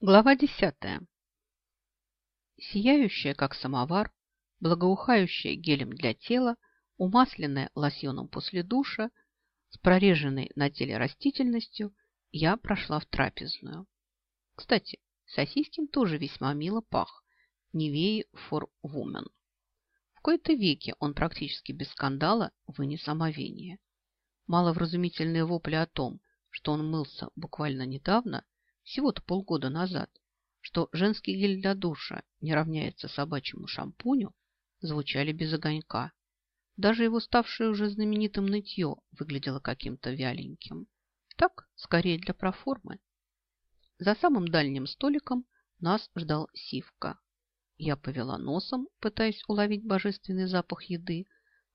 Глава десятая. Сияющая, как самовар, благоухающая гелем для тела, умасленная лосьоном после душа, с прореженной на теле растительностью, я прошла в трапезную. Кстати, Сосискин тоже весьма мило пах. Невеи for woman. В кои-то веки он практически без скандала вынес омовение. Маловразумительные вопли о том, что он мылся буквально недавно – всего-то полгода назад, что женский гель для душа не равняется собачьему шампуню, звучали без огонька. Даже его ставшее уже знаменитым нытье выглядело каким-то вяленьким. Так, скорее для проформы. За самым дальним столиком нас ждал Сивка. Я повела носом, пытаясь уловить божественный запах еды.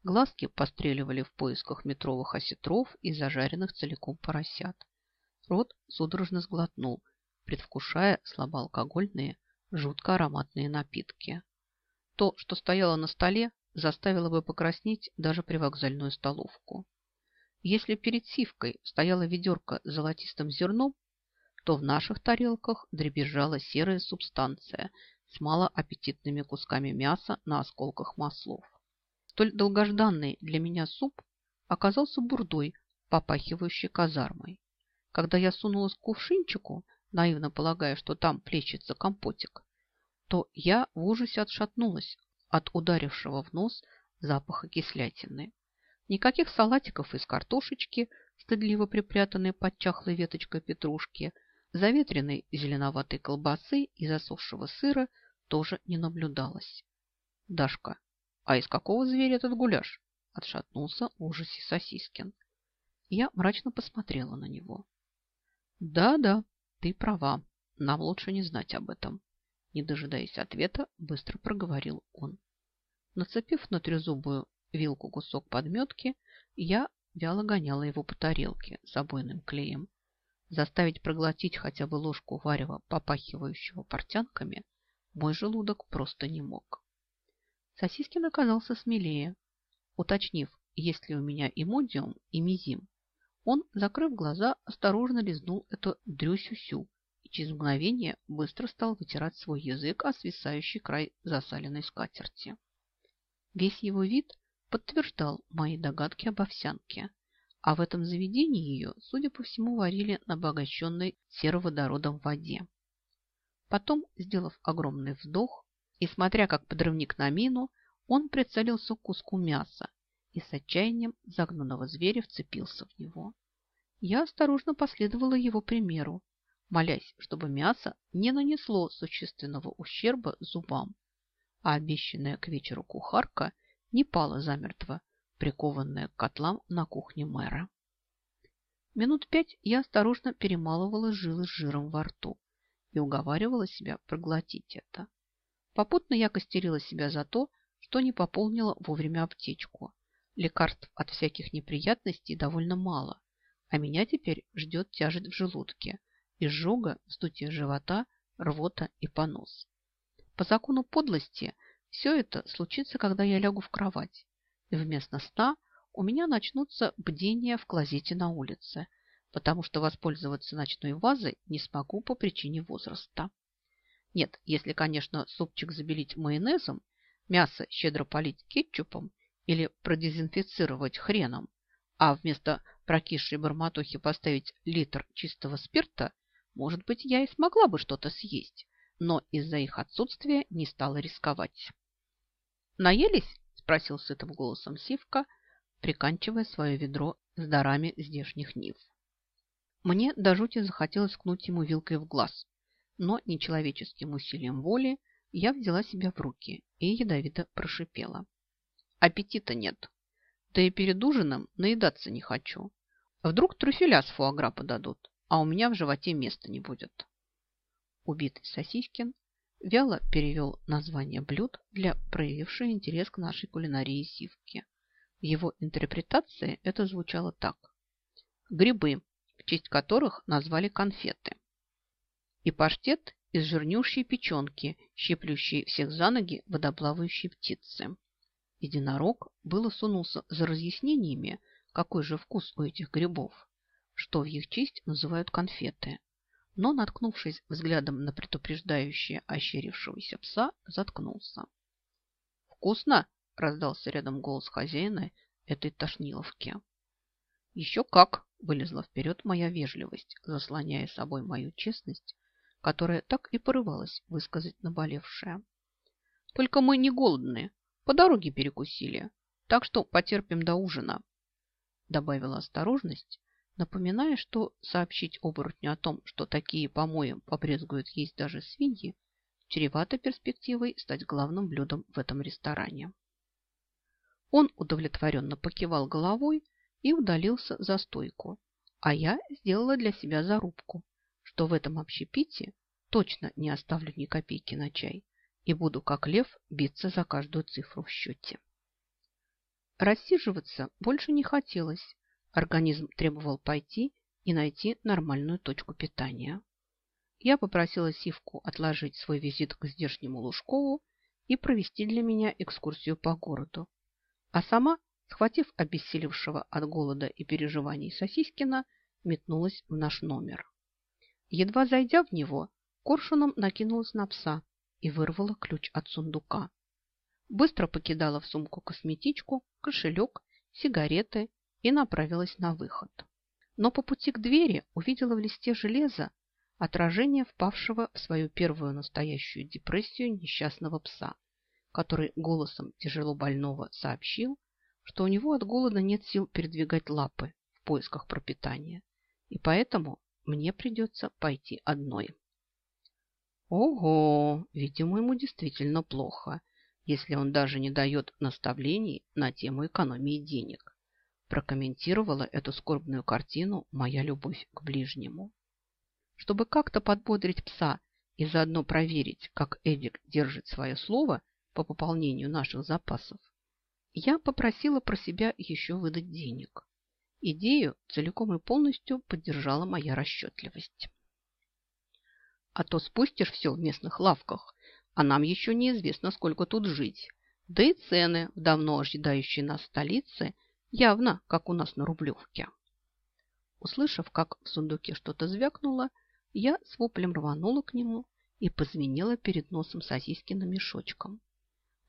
Глазки постреливали в поисках метровых осетров и зажаренных целиком поросят. Рот судорожно сглотнул, предвкушая слабоалкогольные, жутко ароматные напитки. То, что стояло на столе, заставило бы покраснеть даже привокзальную столовку. Если перед сивкой стояла ведерко с золотистым зерном, то в наших тарелках дребезжала серая субстанция с малоаппетитными кусками мяса на осколках маслов. Столь долгожданный для меня суп оказался бурдой, попахивающей казармой. Когда я сунулась к кувшинчику, наивно полагая, что там плещется компотик, то я в ужасе отшатнулась от ударившего в нос запаха кислятины. Никаких салатиков из картошечки, стыдливо припрятанной под чахлой веточкой петрушки, заветренной зеленоватой колбасы и засохшего сыра тоже не наблюдалось. «Дашка, а из какого зверя этот гуляш?» Отшатнулся в ужасе Сосискин. Я мрачно посмотрела на него. Да-да, ты права. Нам лучше не знать об этом. Не дожидаясь ответа, быстро проговорил он. Нацепив на трезубую вилку кусок подметки, я вяло гоняла его по тарелке с обойным клеем. Заставить проглотить хотя бы ложку варева, попахивающего портянками, мой желудок просто не мог. Сосискин оказался смелее. Уточнив, есть ли у меня имодиум и мизим, он, закрыв глаза, осторожно лизнул эту дрюсюсю и через мгновение быстро стал вытирать свой язык о свисающий край засаленной скатерти. Весь его вид подтверждал мои догадки об овсянке, а в этом заведении ее, судя по всему, варили на обогащенной сероводородом воде. Потом, сделав огромный вздох и смотря как подрывник на мину, он прицелился к куску мяса и с отчаянием загнанного зверя вцепился в него. Я осторожно последовала его примеру, молясь, чтобы мясо не нанесло существенного ущерба зубам, а обещанная к вечеру кухарка не пала замертво, прикованная к котлам на кухне мэра. Минут пять я осторожно перемалывала жилы с жиром во рту и уговаривала себя проглотить это. Попутно я костерила себя за то, что не пополнила вовремя аптечку. Лекарств от всяких неприятностей довольно мало, а меня теперь ждет тяжесть в желудке, изжога, вздутие живота, рвота и понос. По закону подлости все это случится, когда я лягу в кровать, и вместо сна у меня начнутся бдения в клозете на улице, потому что воспользоваться ночной вазой не смогу по причине возраста. Нет, если, конечно, супчик забелить майонезом, мясо щедро полить кетчупом или продезинфицировать хреном, а вместо прокисшей барматухи поставить литр чистого спирта, может быть, я и смогла бы что-то съесть, но из-за их отсутствия не стала рисковать. «Наелись?» – спросил сытым голосом Сивка, приканчивая свое ведро с дарами здешних нив. Мне до жути захотелось кнуть ему вилкой в глаз, но нечеловеческим усилием воли я взяла себя в руки и ядовито прошипела. Аппетита нет. Да и перед ужином наедаться не хочу. Вдруг трюфеля с фуагра подадут, а у меня в животе места не будет. Убитый Сосискин вяло перевел название блюд для проявившей интерес к нашей кулинарии сивки. В его интерпретации это звучало так. Грибы, в честь которых назвали конфеты. И паштет из жирнющей печенки, щиплющей всех за ноги водоплавающей птицы. Единорог было сунулся за разъяснениями, какой же вкус у этих грибов, что в их честь называют конфеты. но, наткнувшись взглядом на предупреждающее ощерившегося пса, заткнулся. «Вкусно!» – раздался рядом голос хозяина этой тошниловки. «Еще как!» – вылезла вперед моя вежливость, заслоняя собой мою честность, которая так и порывалась высказать наболевшее. «Только мы не голодные, по дороге перекусили, так что потерпим до ужина», – добавила осторожность, напоминая, что сообщить оборотню о том, что такие помои побрезгуют есть даже свиньи, чревато перспективой стать главным блюдом в этом ресторане. Он удовлетворенно покивал головой и удалился за стойку, а я сделала для себя зарубку, что в этом общепите точно не оставлю ни копейки на чай и буду, как лев, биться за каждую цифру в счете. Рассиживаться больше не хотелось, Организм требовал пойти и найти нормальную точку питания. Я попросила Сивку отложить свой визит к здешнему Лужкову и провести для меня экскурсию по городу. А сама, схватив обессилевшего от голода и переживаний Сосискина, метнулась в наш номер. Едва зайдя в него, коршуном накинулась на пса и вырвала ключ от сундука. Быстро покидала в сумку косметичку, кошелек, сигареты и направилась на выход. Но по пути к двери увидела в листе железа отражение впавшего в свою первую настоящую депрессию несчастного пса, который голосом тяжело больного сообщил, что у него от голода нет сил передвигать лапы в поисках пропитания, и поэтому мне придется пойти одной. Ого, видимо, ему действительно плохо, если он даже не дает наставлений на тему экономии денег прокомментировала эту скорбную картину моя любовь к ближнему. Чтобы как-то подбодрить пса и заодно проверить, как Эдик держит свое слово по пополнению наших запасов, я попросила про себя еще выдать денег. Идею целиком и полностью поддержала моя расчетливость. А то спустишь все в местных лавках, а нам еще неизвестно, сколько тут жить. Да и цены давно ожидающей нас столице Явно, как у нас на Рублевке. Услышав, как в сундуке что-то звякнуло, я с воплем рванула к нему и позвенела перед носом сосискиным мешочком.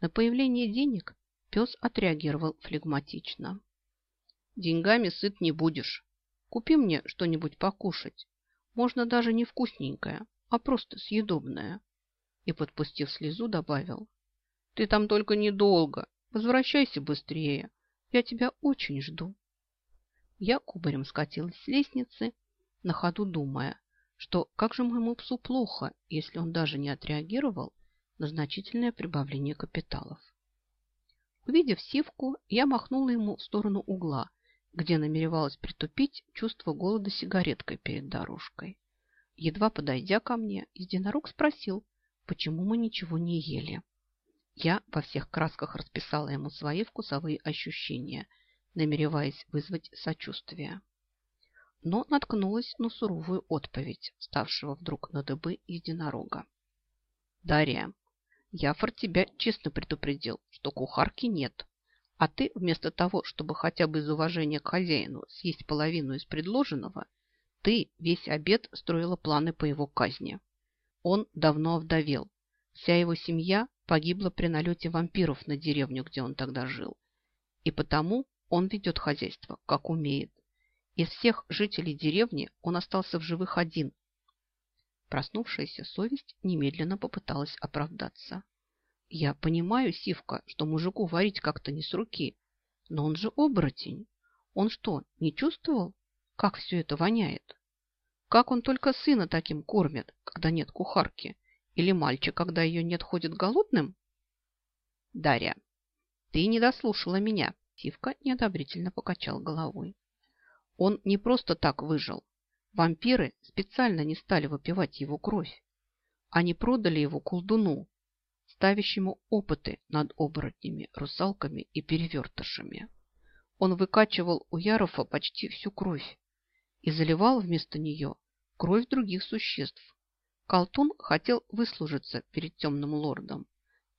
На появление денег пес отреагировал флегматично. «Деньгами сыт не будешь. Купи мне что-нибудь покушать. Можно даже не вкусненькое, а просто съедобное». И, подпустив слезу, добавил. «Ты там только недолго. Возвращайся быстрее. Я тебя очень жду. Я кубарем скатилась с лестницы, на ходу думая, что как же моему псу плохо, если он даже не отреагировал на значительное прибавление капиталов. Увидев сивку, я махнула ему в сторону угла, где намеревалась притупить чувство голода сигареткой перед дорожкой. Едва подойдя ко мне, единорог спросил, почему мы ничего не ели. Я во всех красках расписала ему свои вкусовые ощущения, намереваясь вызвать сочувствие. Но наткнулась на суровую отповедь, ставшего вдруг на дыбы единорога. «Дарья, Яфор тебя честно предупредил, что кухарки нет, а ты вместо того, чтобы хотя бы из уважения к хозяину съесть половину из предложенного, ты весь обед строила планы по его казни. Он давно овдовел, вся его семья погибла при налете вампиров на деревню, где он тогда жил. И потому он ведет хозяйство, как умеет. Из всех жителей деревни он остался в живых один. Проснувшаяся совесть немедленно попыталась оправдаться. Я понимаю, Сивка, что мужику варить как-то не с руки, но он же оборотень. Он что, не чувствовал, как все это воняет? Как он только сына таким кормит, когда нет кухарки? Или мальчик, когда ее нет, ходит голодным? Дарья, ты не дослушала меня. Сивка неодобрительно покачал головой. Он не просто так выжил. Вампиры специально не стали выпивать его кровь. Они продали его колдуну, ставящему опыты над оборотнями, русалками и перевертышами. Он выкачивал у Ярофа почти всю кровь и заливал вместо нее кровь других существ, Колтун хотел выслужиться перед темным лордом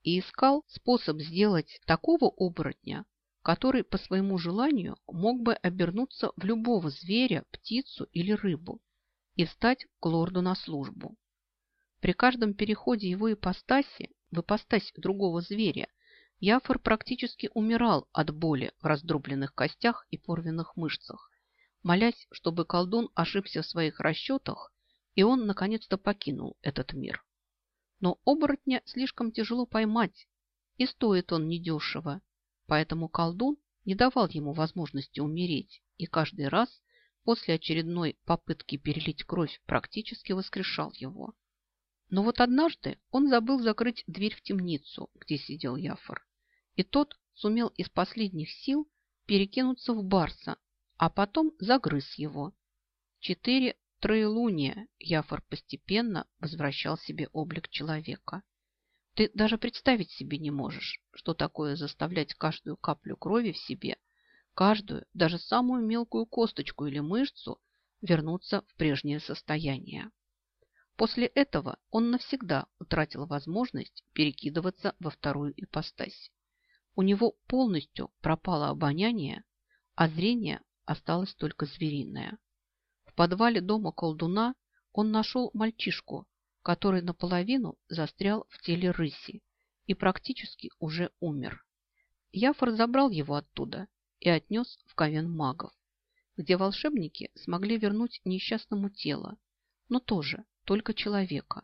и искал способ сделать такого оборотня, который по своему желанию мог бы обернуться в любого зверя, птицу или рыбу, и встать к лорду на службу. При каждом переходе его ипостаси в ипостась другого зверя Яфор практически умирал от боли в раздробленных костях и порвенных мышцах, молясь, чтобы колдун ошибся в своих расчетах, и он наконец-то покинул этот мир. Но оборотня слишком тяжело поймать, и стоит он недешево, поэтому колдун не давал ему возможности умереть, и каждый раз после очередной попытки перелить кровь практически воскрешал его. Но вот однажды он забыл закрыть дверь в темницу, где сидел Яфор, и тот сумел из последних сил перекинуться в Барса, а потом загрыз его. Четыре троелуния Яфор постепенно возвращал себе облик человека. Ты даже представить себе не можешь, что такое заставлять каждую каплю крови в себе, каждую, даже самую мелкую косточку или мышцу вернуться в прежнее состояние. После этого он навсегда утратил возможность перекидываться во вторую ипостась. У него полностью пропало обоняние, а зрение осталось только звериное. В подвале дома колдуна он нашел мальчишку, который наполовину застрял в теле рыси и практически уже умер. Яфор забрал его оттуда и отнес в ковен магов, где волшебники смогли вернуть несчастному тело, но тоже только человека.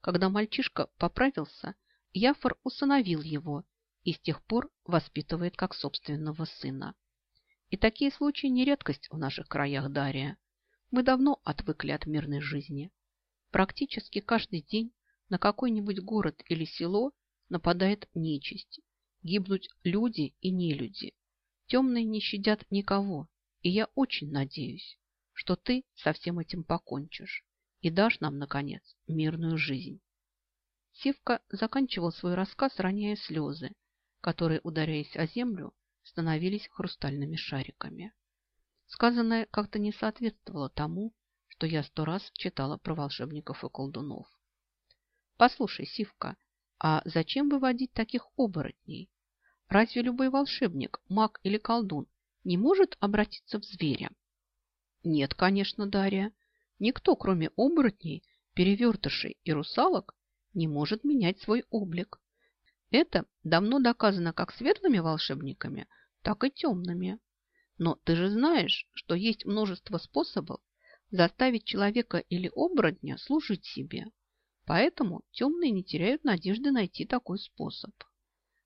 Когда мальчишка поправился, Яфор усыновил его и с тех пор воспитывает как собственного сына. И такие случаи не редкость в наших краях, Дария. Мы давно отвыкли от мирной жизни. Практически каждый день на какой-нибудь город или село нападает нечисть. Гибнут люди и нелюди. Темные не щадят никого. И я очень надеюсь, что ты со всем этим покончишь и дашь нам, наконец, мирную жизнь. Сивка заканчивал свой рассказ, роняя слезы, которые, ударяясь о землю, становились хрустальными шариками. Сказанное как-то не соответствовало тому, что я сто раз читала про волшебников и колдунов. Послушай, Сивка, а зачем выводить таких оборотней? Разве любой волшебник, маг или колдун не может обратиться в зверя? Нет, конечно, Дарья. Никто, кроме оборотней, перевертышей и русалок, не может менять свой облик. Это давно доказано как светлыми волшебниками, так и темными. Но ты же знаешь, что есть множество способов заставить человека или оборотня служить себе. Поэтому темные не теряют надежды найти такой способ.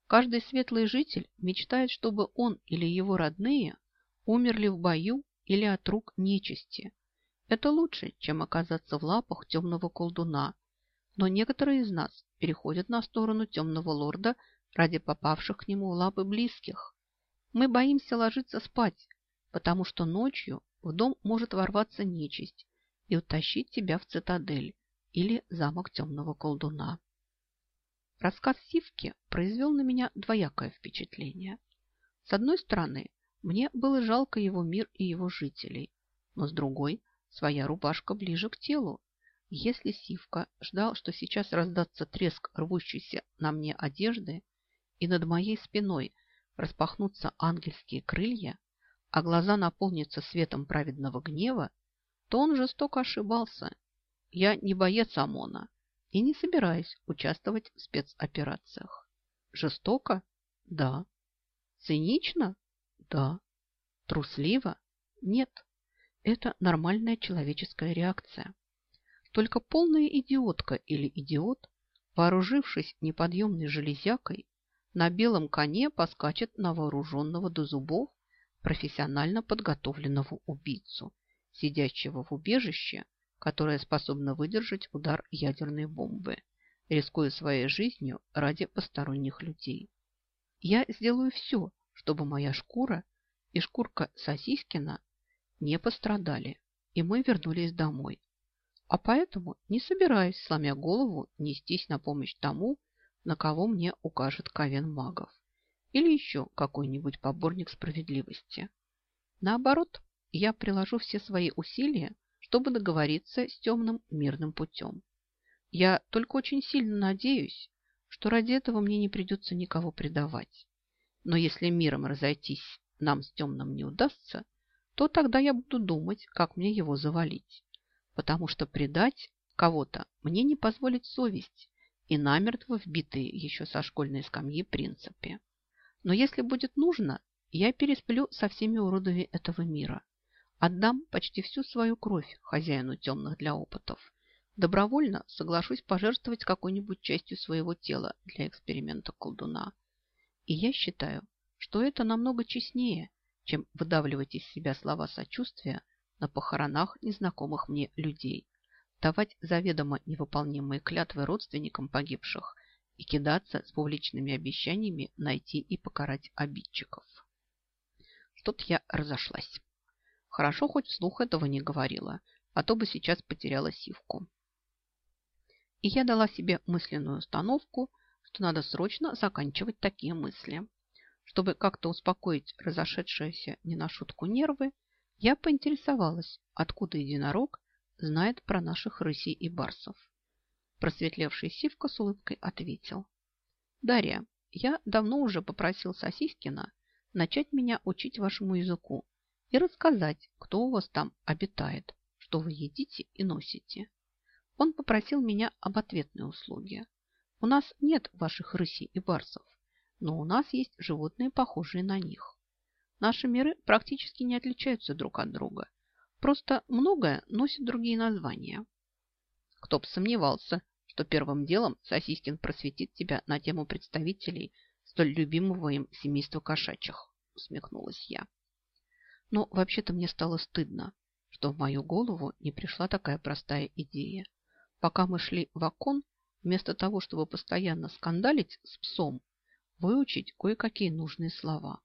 Каждый светлый житель мечтает, чтобы он или его родные умерли в бою или от рук нечисти – это лучше, чем оказаться в лапах темного колдуна. Но некоторые из нас переходят на сторону темного лорда ради попавших к нему лапы близких. Мы боимся ложиться спать, потому что ночью в дом может ворваться нечисть и утащить тебя в цитадель или замок темного колдуна. Рассказ Сивки произвел на меня двоякое впечатление. С одной стороны, мне было жалко его мир и его жителей, но с другой – Своя рубашка ближе к телу. Если Сивка ждал, что сейчас раздастся треск рвущейся на мне одежды, и над моей спиной распахнутся ангельские крылья, а глаза наполнятся светом праведного гнева, то он жестоко ошибался. Я не боец ОМОНа и не собираюсь участвовать в спецоперациях. Жестоко? Да. Цинично? Да. Трусливо? Нет. Это нормальная человеческая реакция. Только полная идиотка или идиот, вооружившись неподъемной железякой, на белом коне поскачет на вооруженного до зубов профессионально подготовленного убийцу, сидящего в убежище, которое способно выдержать удар ядерной бомбы, рискуя своей жизнью ради посторонних людей. Я сделаю все, чтобы моя шкура и шкурка Сосискина не пострадали, и мы вернулись домой. А поэтому не собираюсь, сломя голову, нестись на помощь тому, на кого мне укажет ковен магов или еще какой-нибудь поборник справедливости. Наоборот, я приложу все свои усилия, чтобы договориться с темным мирным путем. Я только очень сильно надеюсь, что ради этого мне не придется никого предавать. Но если миром разойтись нам с темным не удастся, то тогда я буду думать, как мне его завалить. Потому что предать кого-то мне не позволит совесть и намертво вбитые еще со школьной скамьи принципы. Но если будет нужно, я пересплю со всеми уродами этого мира. Отдам почти всю свою кровь хозяину темных для опытов. Добровольно соглашусь пожертвовать какой-нибудь частью своего тела для эксперимента колдуна. И я считаю, что это намного честнее, чем выдавливать из себя слова сочувствия на похоронах незнакомых мне людей, давать заведомо невыполнимые клятвы родственникам погибших и кидаться с публичными обещаниями найти и покарать обидчиков. Что-то я разошлась. Хорошо, хоть вслух этого не говорила, а то бы сейчас потеряла сивку. И я дала себе мысленную установку, что надо срочно заканчивать такие мысли. Чтобы как-то успокоить разошедшиеся не на шутку нервы, я поинтересовалась, откуда единорог знает про наших рысей и барсов. Просветлевший Сивка с улыбкой ответил. Дарья, я давно уже попросил Сосискина начать меня учить вашему языку и рассказать, кто у вас там обитает, что вы едите и носите. Он попросил меня об ответной услуге. У нас нет ваших рысей и барсов, но у нас есть животные, похожие на них. Наши миры практически не отличаются друг от друга. Просто многое носит другие названия. Кто бы сомневался, что первым делом Сосискин просветит тебя на тему представителей столь любимого им семейства кошачьих, усмехнулась я. Но вообще-то мне стало стыдно, что в мою голову не пришла такая простая идея. Пока мы шли в окон, вместо того, чтобы постоянно скандалить с псом, выучить кое-какие нужные слова.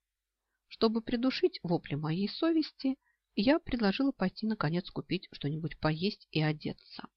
Чтобы придушить вопли моей совести, я предложила пойти наконец купить что-нибудь поесть и одеться.